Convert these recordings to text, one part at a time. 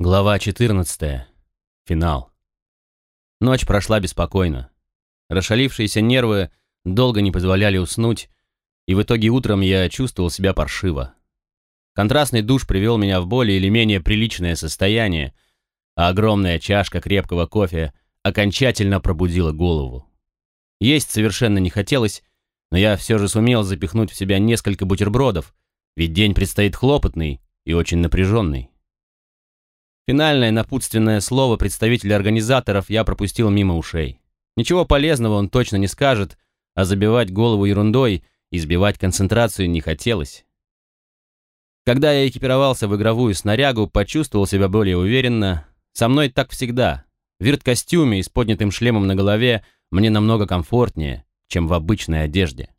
Глава 14. Финал. Ночь прошла беспокойно. Расшалившиеся нервы долго не позволяли уснуть, и в итоге утром я чувствовал себя паршиво. Контрастный душ привел меня в более или менее приличное состояние, а огромная чашка крепкого кофе окончательно пробудила голову. Есть совершенно не хотелось, но я все же сумел запихнуть в себя несколько бутербродов, ведь день предстоит хлопотный и очень напряженный. Финальное напутственное слово представителя организаторов я пропустил мимо ушей. Ничего полезного он точно не скажет, а забивать голову ерундой и сбивать концентрацию не хотелось. Когда я экипировался в игровую снарягу, почувствовал себя более уверенно. Со мной так всегда. В вирт-костюме и с поднятым шлемом на голове мне намного комфортнее, чем в обычной одежде.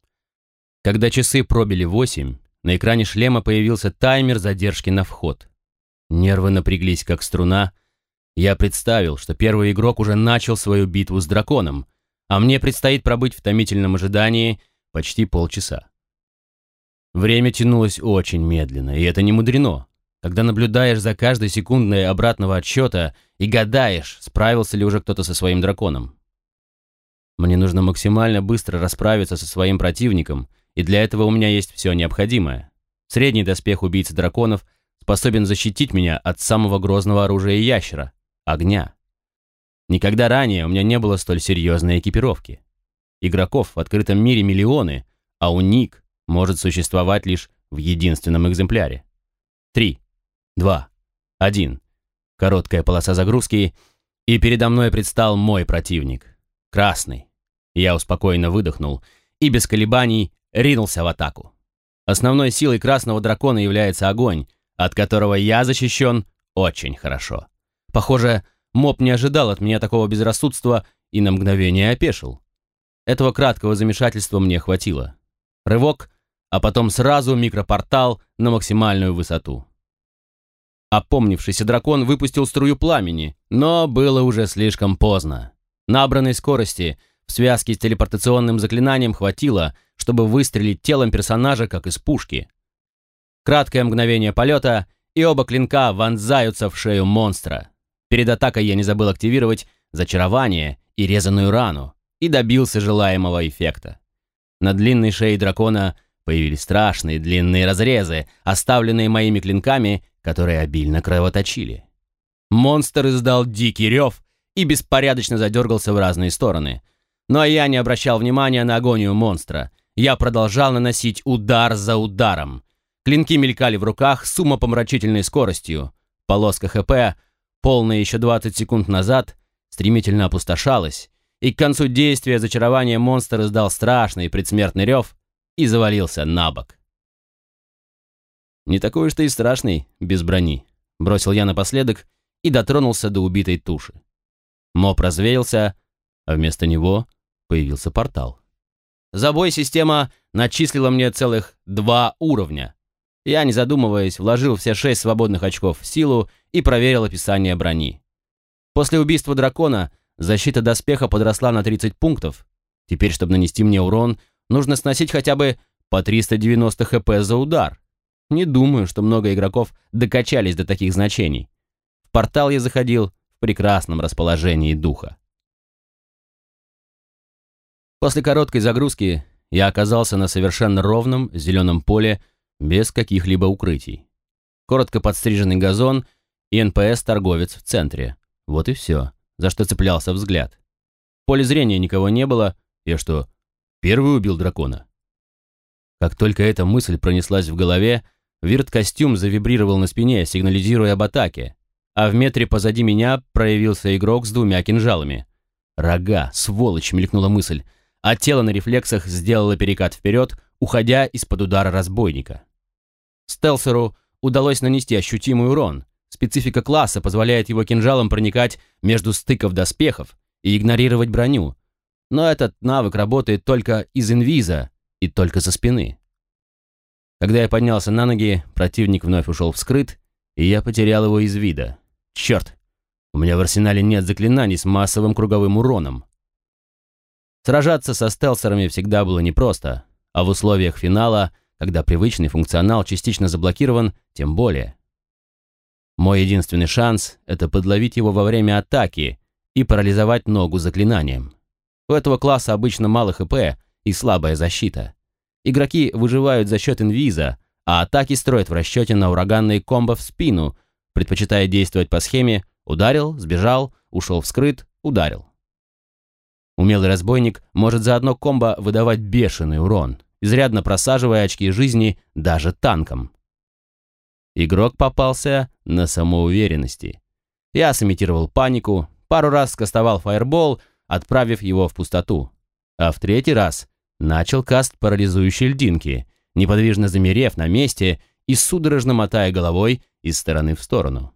Когда часы пробили восемь, на экране шлема появился таймер задержки на вход. Нервы напряглись, как струна. Я представил, что первый игрок уже начал свою битву с драконом, а мне предстоит пробыть в томительном ожидании почти полчаса. Время тянулось очень медленно, и это не мудрено. Когда наблюдаешь за каждой секундой обратного отсчета и гадаешь, справился ли уже кто-то со своим драконом. Мне нужно максимально быстро расправиться со своим противником, и для этого у меня есть все необходимое. Средний доспех убийцы драконов способен защитить меня от самого грозного оружия ящера — огня. Никогда ранее у меня не было столь серьезной экипировки. Игроков в открытом мире миллионы, а уник может существовать лишь в единственном экземпляре. Три, два, один. Короткая полоса загрузки, и передо мной предстал мой противник. Красный. Я успокоенно выдохнул и без колебаний ринулся в атаку. Основной силой красного дракона является огонь, от которого я защищен очень хорошо. Похоже, моб не ожидал от меня такого безрассудства и на мгновение опешил. Этого краткого замешательства мне хватило. Рывок, а потом сразу микропортал на максимальную высоту. Опомнившийся дракон выпустил струю пламени, но было уже слишком поздно. Набранной скорости в связке с телепортационным заклинанием хватило, чтобы выстрелить телом персонажа, как из пушки. Краткое мгновение полета, и оба клинка вонзаются в шею монстра. Перед атакой я не забыл активировать зачарование и резаную рану, и добился желаемого эффекта. На длинной шее дракона появились страшные длинные разрезы, оставленные моими клинками, которые обильно кровоточили. Монстр издал дикий рев и беспорядочно задергался в разные стороны. Но я не обращал внимания на агонию монстра. Я продолжал наносить удар за ударом. Клинки мелькали в руках с умопомрачительной скоростью. Полоска ХП, полная еще 20 секунд назад, стремительно опустошалась, и к концу действия зачарования монстр издал страшный предсмертный рев и завалился на бок. «Не такой уж ты и страшный, без брони», — бросил я напоследок и дотронулся до убитой туши. Моб развеялся, а вместо него появился портал. За бой система начислила мне целых два уровня, я, не задумываясь, вложил все шесть свободных очков в силу и проверил описание брони. После убийства дракона защита доспеха подросла на 30 пунктов. Теперь, чтобы нанести мне урон, нужно сносить хотя бы по 390 хп за удар. Не думаю, что много игроков докачались до таких значений. В портал я заходил в прекрасном расположении духа. После короткой загрузки я оказался на совершенно ровном зеленом поле без каких-либо укрытий. Коротко подстриженный газон и НПС-торговец в центре. Вот и все, за что цеплялся взгляд. В поле зрения никого не было. Я что, первый убил дракона? Как только эта мысль пронеслась в голове, вирт-костюм завибрировал на спине, сигнализируя об атаке, а в метре позади меня проявился игрок с двумя кинжалами. «Рога, сволочь!» — мелькнула мысль, а тело на рефлексах сделало перекат вперед, уходя из-под удара разбойника. Стелсеру удалось нанести ощутимый урон. Специфика класса позволяет его кинжалам проникать между стыков доспехов и игнорировать броню. Но этот навык работает только из инвиза и только со спины. Когда я поднялся на ноги, противник вновь ушел вскрыт, и я потерял его из вида. Черт! У меня в арсенале нет заклинаний с массовым круговым уроном. Сражаться со стелсерами всегда было непросто, а в условиях финала, когда привычный функционал частично заблокирован, тем более. Мой единственный шанс — это подловить его во время атаки и парализовать ногу заклинанием. У этого класса обычно мало ХП и слабая защита. Игроки выживают за счет инвиза, а атаки строят в расчете на ураганные комбо в спину, предпочитая действовать по схеме «ударил, сбежал, ушел вскрыт, ударил». Умелый разбойник может за одно комбо выдавать бешеный урон, изрядно просаживая очки жизни даже танкам. Игрок попался на самоуверенности. Я сымитировал панику, пару раз скостовал фаербол, отправив его в пустоту. А в третий раз начал каст парализующей льдинки, неподвижно замерев на месте и судорожно мотая головой из стороны в сторону.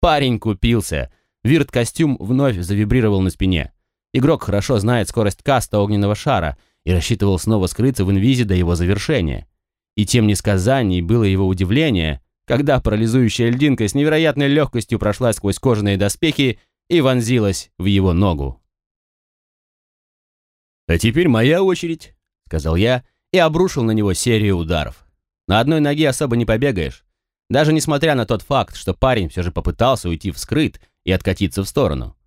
Парень купился. Вирт-костюм вновь завибрировал на спине. Игрок хорошо знает скорость каста огненного шара и рассчитывал снова скрыться в инвизе до его завершения. И тем несказаний было его удивление, когда парализующая льдинка с невероятной легкостью прошла сквозь кожаные доспехи и вонзилась в его ногу. «А теперь моя очередь», — сказал я и обрушил на него серию ударов. На одной ноге особо не побегаешь, даже несмотря на тот факт, что парень все же попытался уйти вскрыт и откатиться в сторону.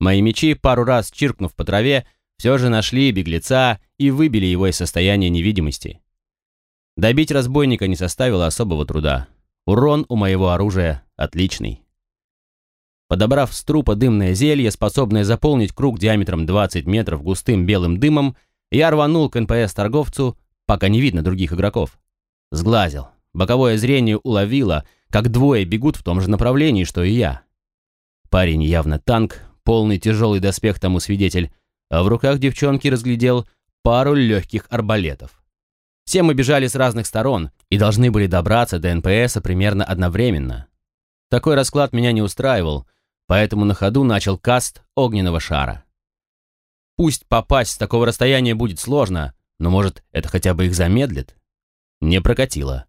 Мои мечи, пару раз чиркнув по траве, все же нашли беглеца и выбили его из состояния невидимости. Добить разбойника не составило особого труда. Урон у моего оружия отличный. Подобрав с трупа дымное зелье, способное заполнить круг диаметром 20 метров густым белым дымом, я рванул к НПС-торговцу, пока не видно других игроков. Сглазил. Боковое зрение уловило, как двое бегут в том же направлении, что и я. Парень явно танк, полный тяжелый доспех тому свидетель, а в руках девчонки разглядел пару легких арбалетов. Все мы бежали с разных сторон и должны были добраться до НПСа примерно одновременно. Такой расклад меня не устраивал, поэтому на ходу начал каст огненного шара. Пусть попасть с такого расстояния будет сложно, но может это хотя бы их замедлит? Не прокатило.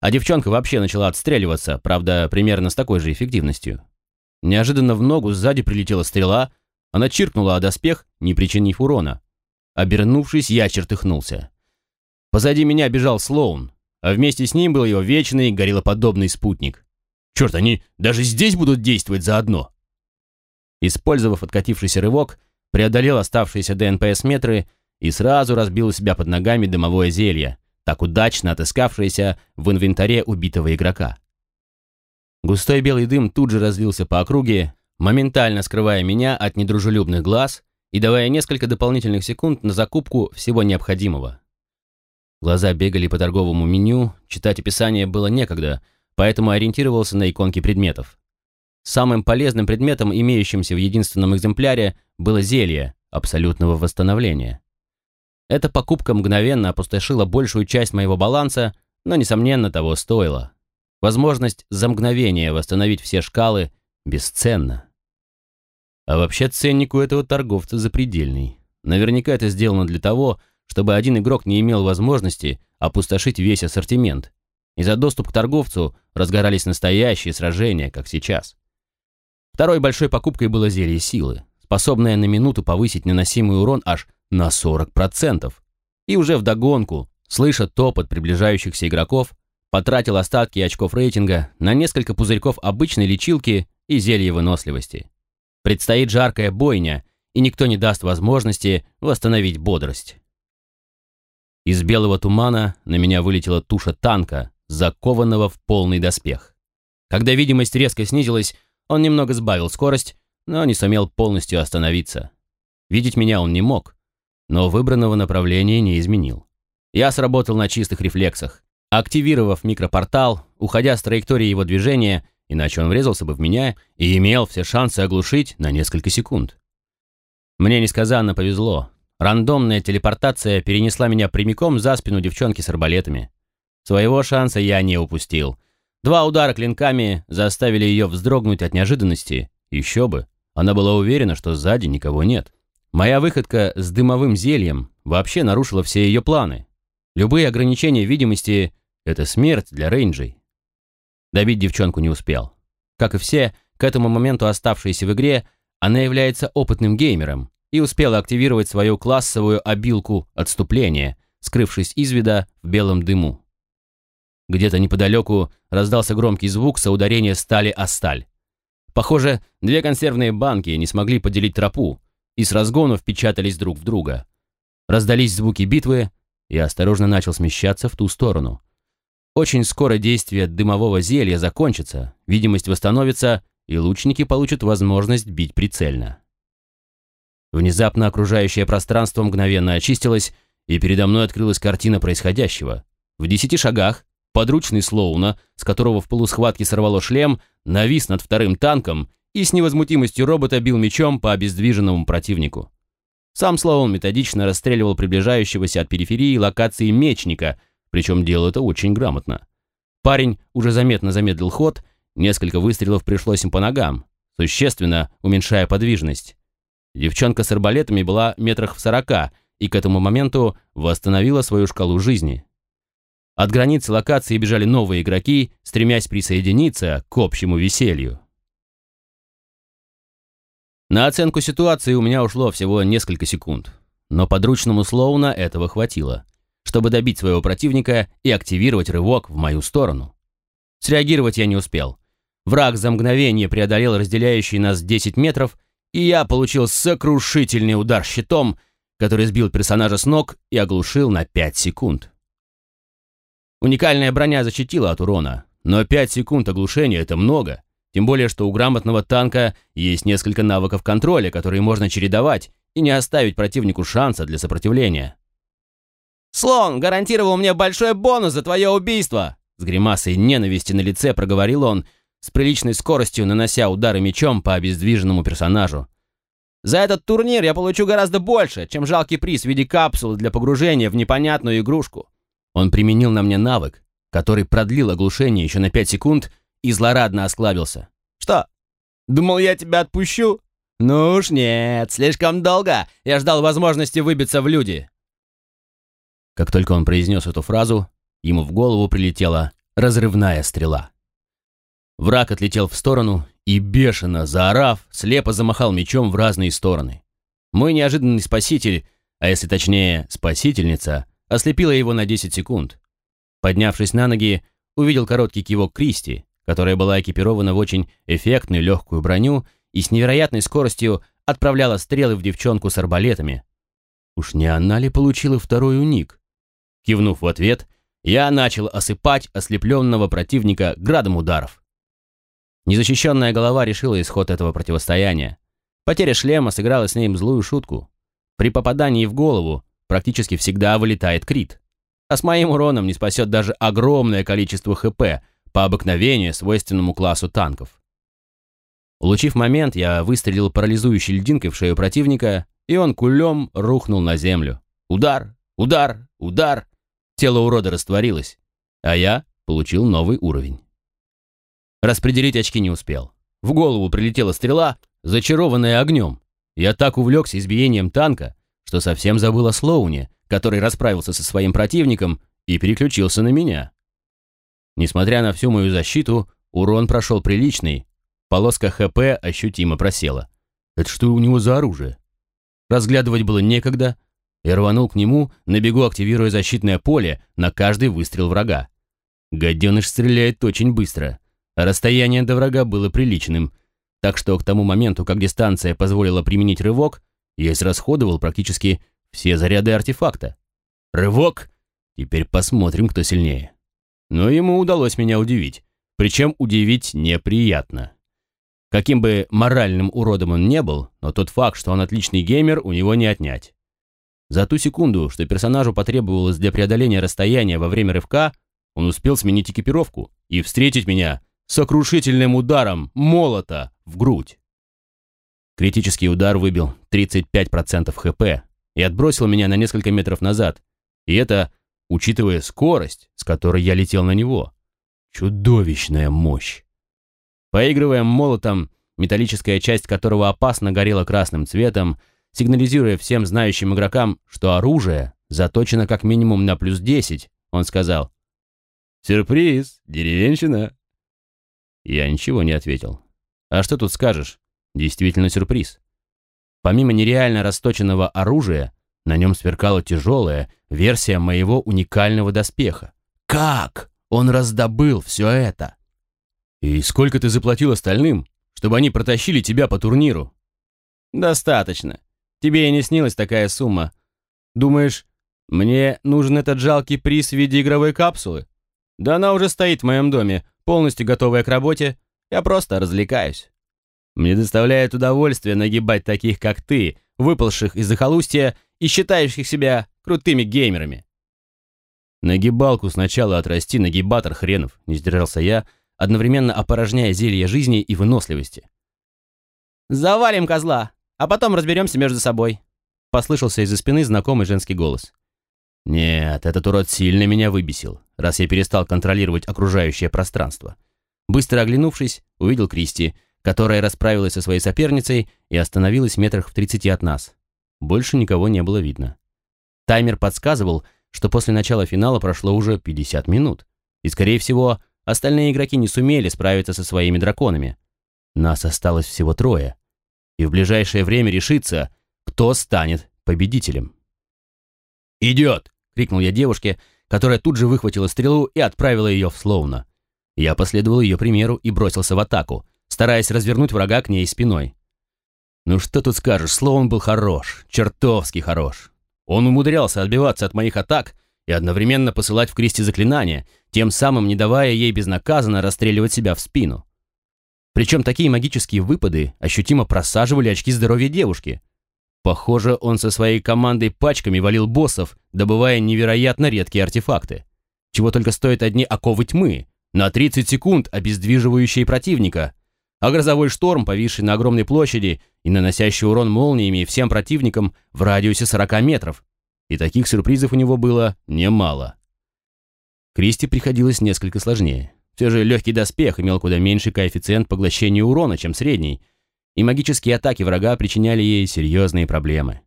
А девчонка вообще начала отстреливаться, правда, примерно с такой же эффективностью. Неожиданно в ногу сзади прилетела стрела, она чиркнула о доспех, не причинив урона. Обернувшись, я чертыхнулся. Позади меня бежал Слоун, а вместе с ним был его вечный гориллоподобный спутник. Черт, они даже здесь будут действовать заодно. Использовав откатившийся рывок, преодолел оставшиеся ДНПС метры и сразу разбил у себя под ногами дымовое зелье, так удачно отыскавшееся в инвентаре убитого игрока. Густой белый дым тут же разлился по округе, моментально скрывая меня от недружелюбных глаз и давая несколько дополнительных секунд на закупку всего необходимого. Глаза бегали по торговому меню, читать описание было некогда, поэтому ориентировался на иконки предметов. Самым полезным предметом, имеющимся в единственном экземпляре, было зелье абсолютного восстановления. Эта покупка мгновенно опустошила большую часть моего баланса, но, несомненно, того стоила. Возможность за мгновение восстановить все шкалы бесценна. А вообще ценник у этого торговца запредельный. Наверняка это сделано для того, чтобы один игрок не имел возможности опустошить весь ассортимент. И за доступ к торговцу разгорались настоящие сражения, как сейчас. Второй большой покупкой было зелье силы, способное на минуту повысить наносимый урон аж на 40%. И уже вдогонку, слыша топот приближающихся игроков, Потратил остатки очков рейтинга на несколько пузырьков обычной лечилки и зелья выносливости. Предстоит жаркая бойня, и никто не даст возможности восстановить бодрость. Из белого тумана на меня вылетела туша танка, закованного в полный доспех. Когда видимость резко снизилась, он немного сбавил скорость, но не сумел полностью остановиться. Видеть меня он не мог, но выбранного направления не изменил. Я сработал на чистых рефлексах. Активировав микропортал, уходя с траектории его движения, иначе он врезался бы в меня и имел все шансы оглушить на несколько секунд. Мне несказанно повезло. Рандомная телепортация перенесла меня прямиком за спину девчонки с арбалетами. Своего шанса я не упустил. Два удара клинками заставили ее вздрогнуть от неожиданности. Еще бы. Она была уверена, что сзади никого нет. Моя выходка с дымовым зельем вообще нарушила все ее планы. Любые ограничения видимости это смерть для рейнджей. Добить девчонку не успел. Как и все, к этому моменту оставшиеся в игре, она является опытным геймером и успела активировать свою классовую обилку отступления, скрывшись из вида в белом дыму. Где-то неподалеку раздался громкий звук соударения стали о сталь. Похоже, две консервные банки не смогли поделить тропу и с разгону впечатались друг в друга. Раздались звуки битвы, я осторожно начал смещаться в ту сторону. Очень скоро действие дымового зелья закончится, видимость восстановится, и лучники получат возможность бить прицельно. Внезапно окружающее пространство мгновенно очистилось, и передо мной открылась картина происходящего. В десяти шагах подручный Слоуна, с которого в полусхватке сорвало шлем, навис над вторым танком и с невозмутимостью робота бил мечом по обездвиженному противнику. Сам Слоун методично расстреливал приближающегося от периферии локации мечника, причем делал это очень грамотно. Парень уже заметно замедлил ход, несколько выстрелов пришлось им по ногам, существенно уменьшая подвижность. Девчонка с арбалетами была метрах в сорока и к этому моменту восстановила свою шкалу жизни. От границы локации бежали новые игроки, стремясь присоединиться к общему веселью. На оценку ситуации у меня ушло всего несколько секунд, но подручному Слоуна этого хватило, чтобы добить своего противника и активировать рывок в мою сторону. Среагировать я не успел. Враг за мгновение преодолел разделяющие нас 10 метров и я получил сокрушительный удар щитом, который сбил персонажа с ног и оглушил на 5 секунд. Уникальная броня защитила от урона, но 5 секунд оглушения — это много, тем более, что у грамотного танка есть несколько навыков контроля, которые можно чередовать и не оставить противнику шанса для сопротивления. «Слон гарантировал мне большой бонус за твое убийство!» С гримасой ненависти на лице проговорил он — с приличной скоростью нанося удары мечом по обездвиженному персонажу. «За этот турнир я получу гораздо больше, чем жалкий приз в виде капсулы для погружения в непонятную игрушку». Он применил на мне навык, который продлил оглушение еще на 5 секунд и злорадно осклабился. «Что? Думал, я тебя отпущу? Ну уж нет, слишком долго. Я ждал возможности выбиться в люди». Как только он произнес эту фразу, ему в голову прилетела разрывная стрела. Враг отлетел в сторону и, бешено заорав, слепо замахал мечом в разные стороны. Мой неожиданный спаситель, а если точнее спасительница, ослепила его на 10 секунд. Поднявшись на ноги, увидел короткий кивок Кристи, которая была экипирована в очень эффектную легкую броню и с невероятной скоростью отправляла стрелы в девчонку с арбалетами. Уж не она ли получила второй уник? Кивнув в ответ, я начал осыпать ослепленного противника градом ударов. Незащищенная голова решила исход этого противостояния. Потеря шлема сыграла с ним злую шутку. При попадании в голову практически всегда вылетает крит. А с моим уроном не спасет даже огромное количество ХП по обыкновению свойственному классу танков. Улучив момент, я выстрелил парализующей льдинкой в шею противника, и он кулем рухнул на землю. Удар, удар, удар. Тело урода растворилось, а я получил новый уровень. Распределить очки не успел. В голову прилетела стрела, зачарованная огнем. Я так увлекся избиением танка, что совсем забыл о Слоуне, который расправился со своим противником и переключился на меня. Несмотря на всю мою защиту, урон прошел приличный. Полоска ХП ощутимо просела. Это что у него за оружие? Разглядывать было некогда. Я рванул к нему, на бегу активируя защитное поле на каждый выстрел врага. Гаденыш стреляет очень быстро. Расстояние до врага было приличным, так что к тому моменту, как дистанция позволила применить рывок, я израсходовал практически все заряды артефакта. Рывок! Теперь посмотрим, кто сильнее. Но ему удалось меня удивить, причем удивить неприятно. Каким бы моральным уродом он не был, но тот факт, что он отличный геймер, у него не отнять. За ту секунду, что персонажу потребовалось для преодоления расстояния во время рывка, он успел сменить экипировку и встретить меня сокрушительным ударом молота в грудь. Критический удар выбил 35% ХП и отбросил меня на несколько метров назад. И это, учитывая скорость, с которой я летел на него. Чудовищная мощь. Поигрывая молотом, металлическая часть которого опасно горела красным цветом, сигнализируя всем знающим игрокам, что оружие заточено как минимум на плюс 10, он сказал «Сюрприз, деревенщина!» Я ничего не ответил. А что тут скажешь? Действительно сюрприз. Помимо нереально расточенного оружия, на нем сверкала тяжелая версия моего уникального доспеха. Как Он раздобыл все это. И сколько ты заплатил остальным, чтобы они протащили тебя по турниру? Достаточно. Тебе и не снилась такая сумма. Думаешь, мне нужен этот жалкий приз в виде игровой капсулы? Да она уже стоит в моем доме, полностью готовая к работе. Я просто развлекаюсь. Мне доставляет удовольствие нагибать таких, как ты, выпалших из захолустья и считающих себя крутыми геймерами. Нагибалку сначала отрасти, нагибатор хренов, не сдержался я, одновременно опорожняя зелье жизни и выносливости. «Завалим козла, а потом разберемся между собой», послышался из-за спины знакомый женский голос. Нет, этот урод сильно меня выбесил, раз я перестал контролировать окружающее пространство. Быстро оглянувшись, увидел Кристи, которая расправилась со своей соперницей и остановилась в метрах в тридцати от нас. Больше никого не было видно. Таймер подсказывал, что после начала финала прошло уже 50 минут, и, скорее всего, остальные игроки не сумели справиться со своими драконами. Нас осталось всего трое, и в ближайшее время решится, кто станет победителем. «Идет!» — крикнул я девушке, которая тут же выхватила стрелу и отправила ее в Слоуна. Я последовал ее примеру и бросился в атаку, стараясь развернуть врага к ней спиной. Ну что тут скажешь, Слоун был хорош, чертовски хорош. Он умудрялся отбиваться от моих атак и одновременно посылать в Кристи заклинания, тем самым не давая ей безнаказанно расстреливать себя в спину. Причем такие магические выпады ощутимо просаживали очки здоровья девушки. Похоже, он со своей командой пачками валил боссов, добывая невероятно редкие артефакты. Чего только стоят одни оковы тьмы, на 30 секунд обездвиживающие противника, а грозовой шторм, повисший на огромной площади и наносящий урон молниями всем противникам в радиусе 40 метров. И таких сюрпризов у него было немало. Кристи приходилось несколько сложнее. Все же легкий доспех имел куда меньший коэффициент поглощения урона, чем средний, и магические атаки врага причиняли ей серьезные проблемы.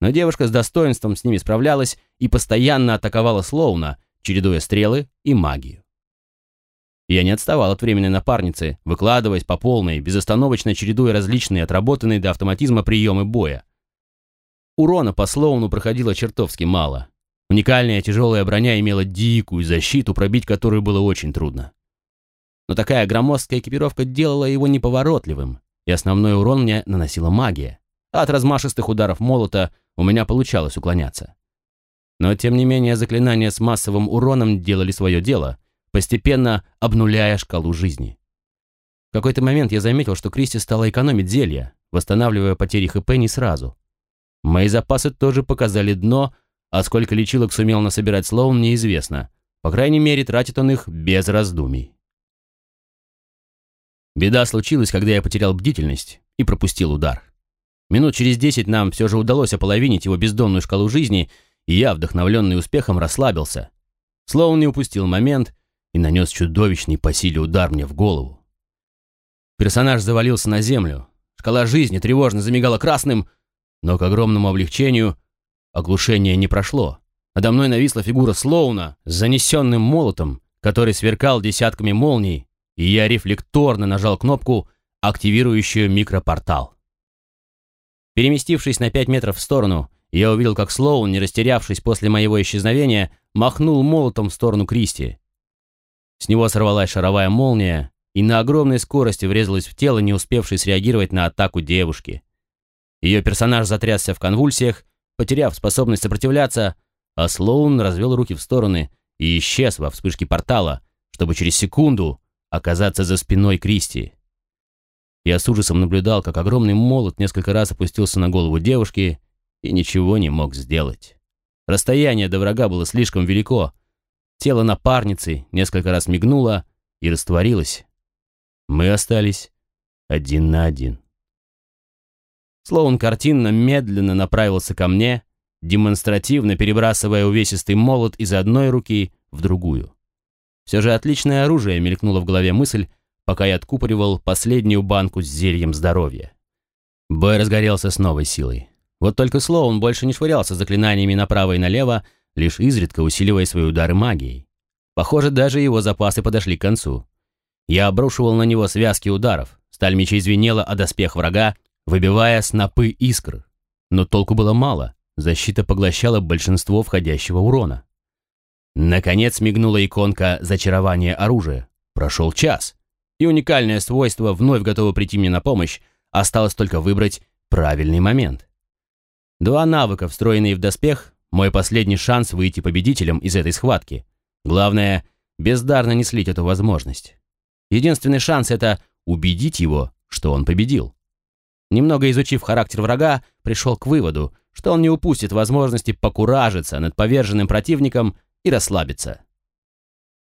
Но девушка с достоинством с ними справлялась и постоянно атаковала Слоуна, чередуя стрелы и магию. Я не отставал от временной напарницы, выкладываясь по полной, безостановочно чередуя различные отработанные до автоматизма приемы боя. Урона по Слоуну проходило чертовски мало. Уникальная тяжелая броня имела дикую защиту, пробить которую было очень трудно. Но такая громоздкая экипировка делала его неповоротливым, и основной урон мне наносила магия, а от размашистых ударов молота у меня получалось уклоняться. Но тем не менее заклинания с массовым уроном делали свое дело, постепенно обнуляя шкалу жизни. В какой-то момент я заметил, что Кристи стала экономить зелья, восстанавливая потери ХП не сразу. Мои запасы тоже показали дно, а сколько лечилок сумел насобирать Слоун, неизвестно. По крайней мере, тратит он их без раздумий. Беда случилась, когда я потерял бдительность и пропустил удар. Минут через десять нам все же удалось ополовинить его бездонную шкалу жизни, и я, вдохновленный успехом, расслабился. Слоун не упустил момент и нанес чудовищный по силе удар мне в голову. Персонаж завалился на землю. Шкала жизни тревожно замигала красным, но к огромному облегчению оглушение не прошло. Надо мной нависла фигура Слоуна с занесенным молотом, который сверкал десятками молний, и я рефлекторно нажал кнопку, активирующую микропортал. Переместившись на пять метров в сторону, я увидел, как Слоун, не растерявшись после моего исчезновения, махнул молотом в сторону Кристи. С него сорвалась шаровая молния и на огромной скорости врезалась в тело, не успевшей среагировать на атаку девушки. Ее персонаж затрясся в конвульсиях, потеряв способность сопротивляться, а Слоун развел руки в стороны и исчез во вспышке портала, чтобы через секунду оказаться за спиной Кристи. Я с ужасом наблюдал, как огромный молот несколько раз опустился на голову девушки и ничего не мог сделать. Расстояние до врага было слишком велико, Тело напарницы несколько раз мигнуло и растворилось. Мы остались один на один. Слоун картинно медленно направился ко мне, демонстративно перебрасывая увесистый молот из одной руки в другую. Все же отличное оружие мелькнула в голове мысль, пока я откупоривал последнюю банку с зельем здоровья. Бой разгорелся с новой силой. Вот только Слоун больше не швырялся заклинаниями направо и налево, лишь изредка усиливая свои удары магией. Похоже, даже его запасы подошли к концу. Я обрушивал на него связки ударов, сталь мечей звенела о доспех врага, выбивая снопы искр. Но толку было мало, защита поглощала большинство входящего урона. Наконец мигнула иконка «Зачарование оружия». Прошел час, и уникальное свойство вновь готово прийти мне на помощь, осталось только выбрать правильный момент. Два навыка, встроенные в доспех, мой последний шанс выйти победителем из этой схватки. Главное, бездарно не слить эту возможность. Единственный шанс — это убедить его, что он победил. Немного изучив характер врага, пришел к выводу, что он не упустит возможности покуражиться над поверженным противником и расслабиться.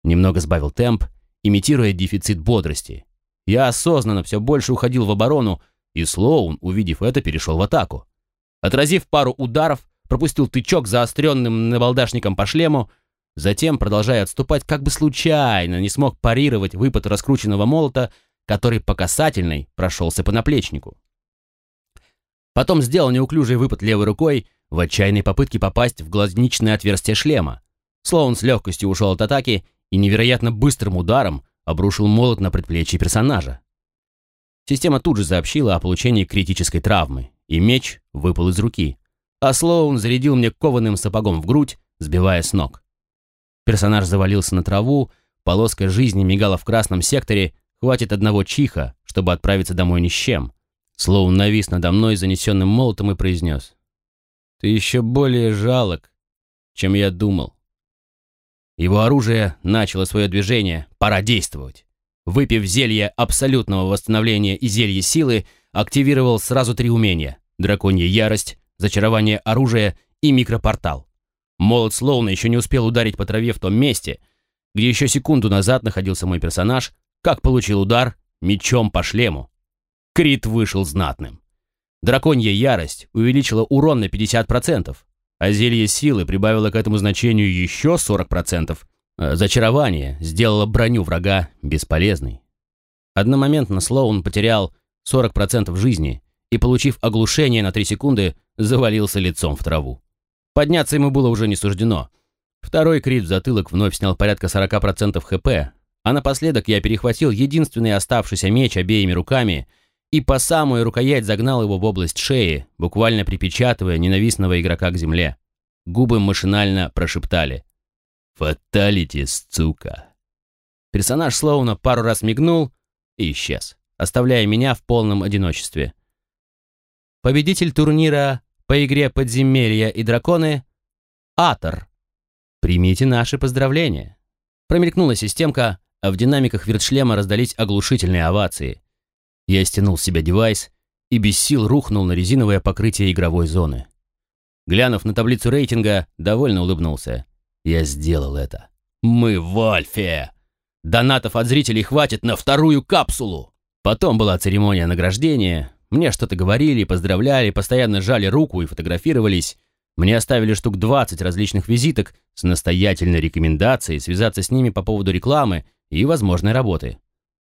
Немного сбавил темп, имитируя дефицит бодрости. Я осознанно все больше уходил в оборону, и Слоун, увидев это, перешел в атаку. Отразив пару ударов, пропустил тычок заостренным набалдашником по шлему, затем, продолжая отступать, как бы случайно не смог парировать выпад раскрученного молота, который по касательной прошелся по наплечнику. Потом сделал неуклюжий выпад левой рукой в отчаянной попытке попасть в глазничное отверстие шлема. Слоун с легкостью ушел от атаки и невероятно быстрым ударом обрушил молот на предплечье персонажа. Система тут же сообщила о получении критической травмы, и меч выпал из руки, а Слоун зарядил мне кованым сапогом в грудь, сбивая с ног. Персонаж завалился на траву, полоска жизни мигала в красном секторе, хватит одного чиха, чтобы отправиться домой ни с чем. Слоун навис надо мной занесенным молотом и произнес. «Ты еще более жалок, чем я думал». Его оружие начало свое движение, пора действовать. Выпив зелье абсолютного восстановления и зелье силы, активировал сразу три умения – драконья ярость, зачарование оружия и микропортал. Молот Слоуна еще не успел ударить по траве в том месте, где еще секунду назад находился мой персонаж, как получил удар мечом по шлему. Крит вышел знатным. Драконья ярость увеличила урон на 50%, а зелье силы прибавило к этому значению еще 40%. А зачарование сделало броню врага бесполезной. Одномоментно Слоун потерял 40% жизни и, получив оглушение на 3 секунды, завалился лицом в траву. Подняться ему было уже не суждено. Второй крит в затылок вновь снял порядка 40% хп, а напоследок я перехватил единственный оставшийся меч обеими руками и по самую рукоять загнал его в область шеи, буквально припечатывая ненавистного игрока к земле. Губы машинально прошептали «Фаталити, сука!». Персонаж словно пару раз мигнул и исчез, оставляя меня в полном одиночестве. Победитель турнира по игре «Подземелья и драконы» Атор. Примите наши поздравления. Промелькнула системка, а в динамиках вертшлема раздались оглушительные овации. Я стянул с себя девайс и без сил рухнул на резиновое покрытие игровой зоны. Глянув на таблицу рейтинга, довольно улыбнулся. Я сделал это. Мы в Альфе! Донатов от зрителей хватит на вторую капсулу! Потом была церемония награждения. Мне что-то говорили, поздравляли, постоянно жали руку и фотографировались. Мне оставили штук 20 различных визиток с настоятельной рекомендацией связаться с ними по поводу рекламы и возможной работы.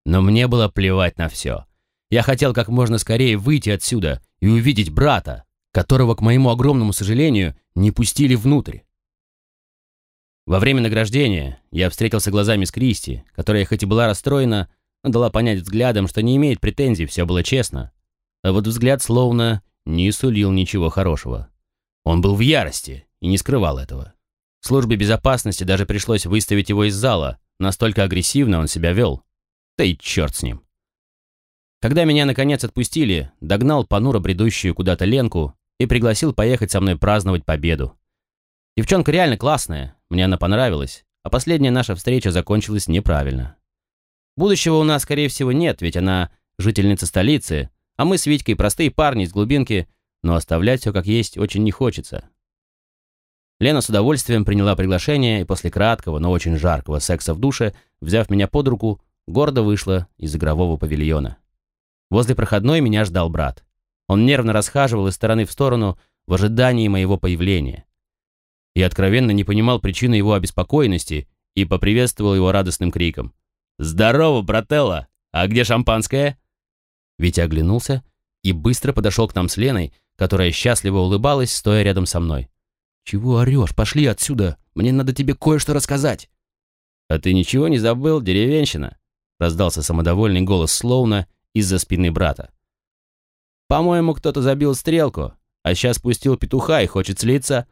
Но мне было плевать на все. Я хотел как можно скорее выйти отсюда и увидеть брата, которого, к моему огромному сожалению, не пустили внутрь. Во время награждения я встретился глазами с Кристи, которая хоть и была расстроена, но дала понять взглядом, что не имеет претензий, все было честно. А вот взгляд словно не сулил ничего хорошего. Он был в ярости и не скрывал этого. Службе безопасности даже пришлось выставить его из зала, настолько агрессивно он себя вел. Да и черт с ним. Когда меня наконец отпустили, догнал понуро бредущую куда-то Ленку и пригласил поехать со мной праздновать победу. Девчонка реально классная, мне она понравилась, а последняя наша встреча закончилась неправильно. Будущего у нас, скорее всего, нет, ведь она жительница столицы, а мы с Витькой простые парни из глубинки, но оставлять все как есть очень не хочется. Лена с удовольствием приняла приглашение и после краткого, но очень жаркого секса в душе, взяв меня под руку, гордо вышла из игрового павильона. Возле проходной меня ждал брат. Он нервно расхаживал из стороны в сторону в ожидании моего появления. Я откровенно не понимал причины его обеспокоенности и поприветствовал его радостным криком. «Здорово, брателло! А где шампанское?» Витя оглянулся и быстро подошел к нам с Леной, которая счастливо улыбалась, стоя рядом со мной. «Чего орешь? Пошли отсюда! Мне надо тебе кое-что рассказать!» «А ты ничего не забыл, деревенщина?» раздался самодовольный голос Слоуна из-за спины брата. «По-моему, кто-то забил стрелку, а сейчас пустил петуха и хочет слиться».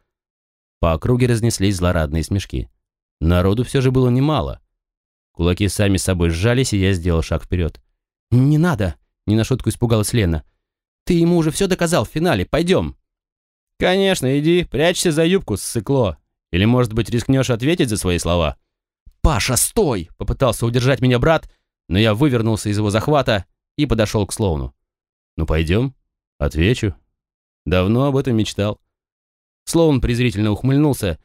По округе разнеслись злорадные смешки. Народу все же было немало. Кулаки сами собой сжались, и я сделал шаг вперед. «Не надо!» — не на шутку испугалась Лена. «Ты ему уже все доказал в финале, пойдем!» «Конечно, иди, прячься за юбку, ссыкло. Или, может быть, рискнешь ответить за свои слова?» «Паша, стой!» — попытался удержать меня брат, но я вывернулся из его захвата и подошел к Слоуну. «Ну, пойдем?» «Отвечу. Давно об этом мечтал». Слоун презрительно ухмыльнулся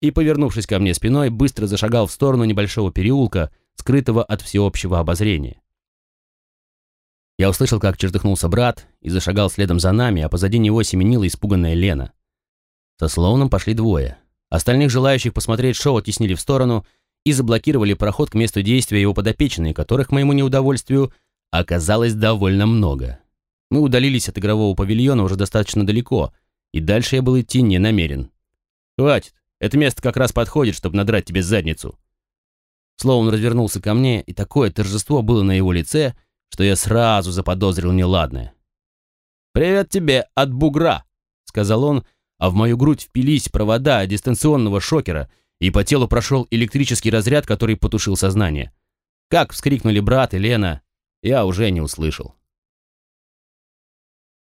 и, повернувшись ко мне спиной, быстро зашагал в сторону небольшого переулка, скрытого от всеобщего обозрения. Я услышал, как чертыхнулся брат и зашагал следом за нами, а позади него семенила испуганная Лена. Со Слоуном пошли двое. Остальных желающих посмотреть шоу оттеснили в сторону и заблокировали проход к месту действия его подопечные, которых, к моему неудовольствию, оказалось довольно много. Мы удалились от игрового павильона уже достаточно далеко, и дальше я был идти не намерен. «Хватит, это место как раз подходит, чтобы надрать тебе задницу». Слоун развернулся ко мне, и такое торжество было на его лице — что я сразу заподозрил неладное. «Привет тебе от бугра», — сказал он, а в мою грудь впились провода дистанционного шокера, и по телу прошел электрический разряд, который потушил сознание. Как вскрикнули брат и Лена, я уже не услышал.